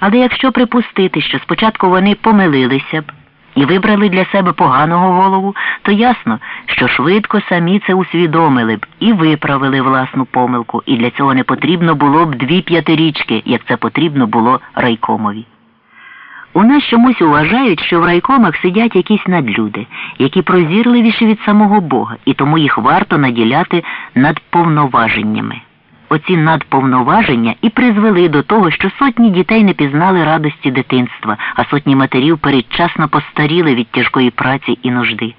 Але якщо припустити, що спочатку вони помилилися б і вибрали для себе поганого голову, то ясно, що швидко самі це усвідомили б і виправили власну помилку, і для цього не потрібно було б дві п'ятирічки, як це потрібно було райкомові. У нас чомусь вважають, що в райкомах сидять якісь надлюди, які прозірливіші від самого Бога, і тому їх варто наділяти надповноваженнями. Оці надповноваження і призвели до того, що сотні дітей не пізнали радості дитинства, а сотні матерів передчасно постаріли від тяжкої праці і нужди.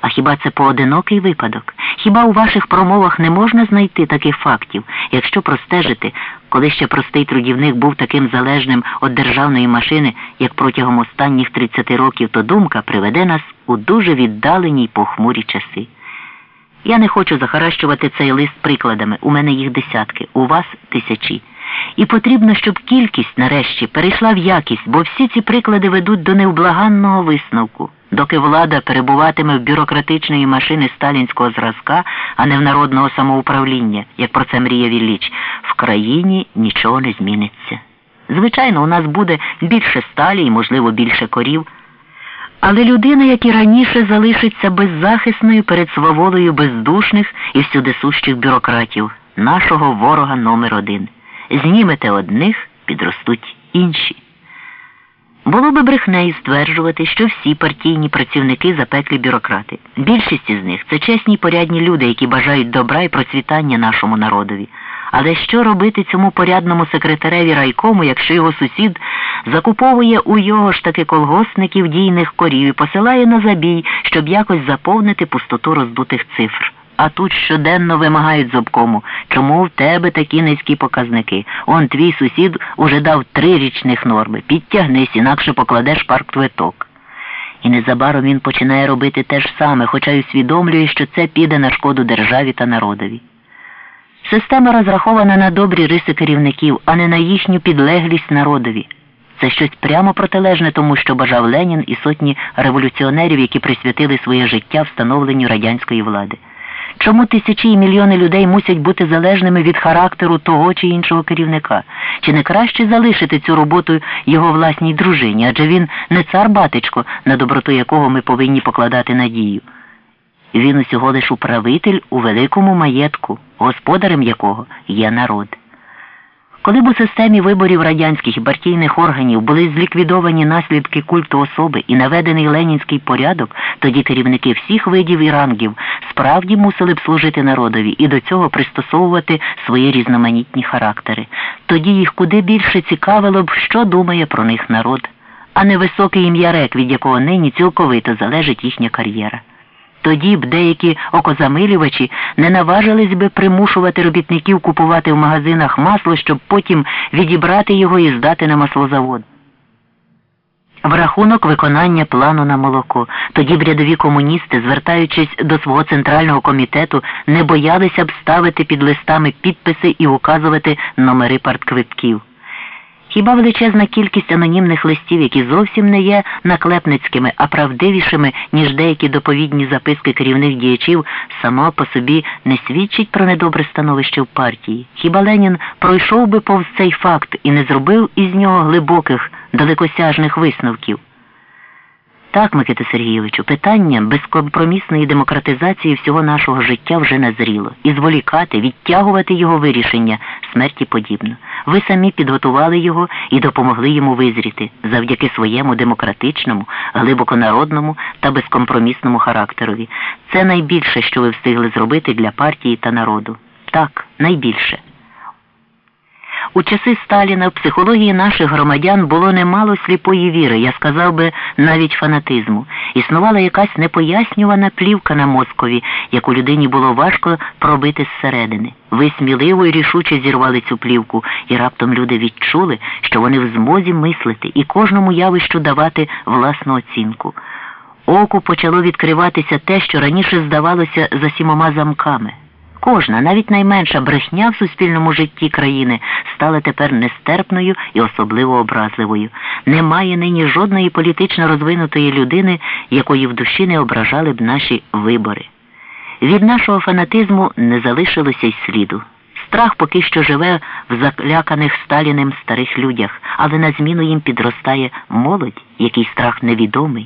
А хіба це поодинокий випадок? Хіба у ваших промовах не можна знайти таких фактів, якщо простежити, коли ще простий трудівник був таким залежним від державної машини, як протягом останніх 30 років, то думка приведе нас у дуже віддалені й похмурі часи. Я не хочу захаращувати цей лист прикладами. У мене їх десятки, у вас тисячі. І потрібно, щоб кількість нарешті перейшла в якість, бо всі ці приклади ведуть до невблаганного висновку. Доки влада перебуватиме в бюрократичної машини сталінського зразка, а не в народного самоуправління, як про це мріє Вілліч, в країні нічого не зміниться. Звичайно, у нас буде більше сталі і, можливо, більше корів. Але людина, як і раніше, залишиться беззахисною перед сваволою бездушних і всюдисущих бюрократів, нашого ворога номер один. Знімете одних, підростуть інші. Було би брехнею стверджувати, що всі партійні працівники запеклі бюрократи. Більшість із них це чесні й порядні люди, які бажають добра і процвітання нашому народові. Але що робити цьому порядному секретареві райкому, якщо його сусід закуповує у його ж таки колгоспників дійних корів і посилає на забій, щоб якось заповнити пустоту роздутих цифр? А тут щоденно вимагають з обкому, чому в тебе такі низькі показники. Он твій сусід уже дав три річних норми. Підтягнись, інакше покладеш парк-квиток. І незабаром він починає робити те ж саме, хоча й усвідомлює, що це піде на шкоду державі та народові. Система розрахована на добрі риси керівників, а не на їхню підлеглість народові. Це щось прямо протилежне тому, що бажав Ленін і сотні революціонерів, які присвятили своє життя встановленню радянської влади. Чому тисячі і мільйони людей мусять бути залежними від характеру того чи іншого керівника? Чи не краще залишити цю роботу його власній дружині, адже він не цар батечко, на доброту якого ми повинні покладати надію? Він усього лиш управитель у великому маєтку, господарем якого є народ. Коли б у системі виборів радянських і партійних органів були зліквідовані наслідки культу особи і наведений ленінський порядок, тоді керівники всіх видів і рангів справді мусили б служити народові і до цього пристосовувати свої різноманітні характери. Тоді їх куди більше цікавило б, що думає про них народ, а не високий ім'ярек, від якого нині цілковито залежить їхня кар'єра. Тоді б деякі окозамилювачі не наважились би примушувати робітників купувати в магазинах масло, щоб потім відібрати його і здати на маслозавод. В рахунок виконання плану на молоко, тоді б рядові комуністи, звертаючись до свого центрального комітету, не боялися б ставити під листами підписи і указувати номери партквитків. Хіба величезна кількість анонімних листів, які зовсім не є наклепницькими, а правдивішими, ніж деякі доповідні записки керівних діячів, сама по собі не свідчить про недобре становище в партії? Хіба Ленін пройшов би повз цей факт і не зробив із нього глибоких, далекосяжних висновків? Так, Микита Сергійовичу, питання безкомпромісної демократизації всього нашого життя вже назріло. І зволікати, відтягувати його вирішення смерті подібно. Ви самі підготували його і допомогли йому визріти завдяки своєму демократичному, глибоконародному та безкомпромісному характерові. Це найбільше, що ви встигли зробити для партії та народу. Так, найбільше. У часи Сталіна в психології наших громадян було немало сліпої віри, я сказав би, навіть фанатизму. Існувала якась непояснювана плівка на мозкові, яку людині було важко пробити зсередини. Ви сміливо і рішуче зірвали цю плівку, і раптом люди відчули, що вони в змозі мислити і кожному явищу давати власну оцінку. Оку почало відкриватися те, що раніше здавалося за сімома замками. Кожна, навіть найменша брехня в суспільному житті країни стала тепер нестерпною і особливо образливою. Немає нині жодної політично розвинутої людини, якої в душі не ображали б наші вибори. Від нашого фанатизму не залишилося й сліду. Страх поки що живе в закляканих Сталіним старих людях, але на зміну їм підростає молодь, який страх невідомий.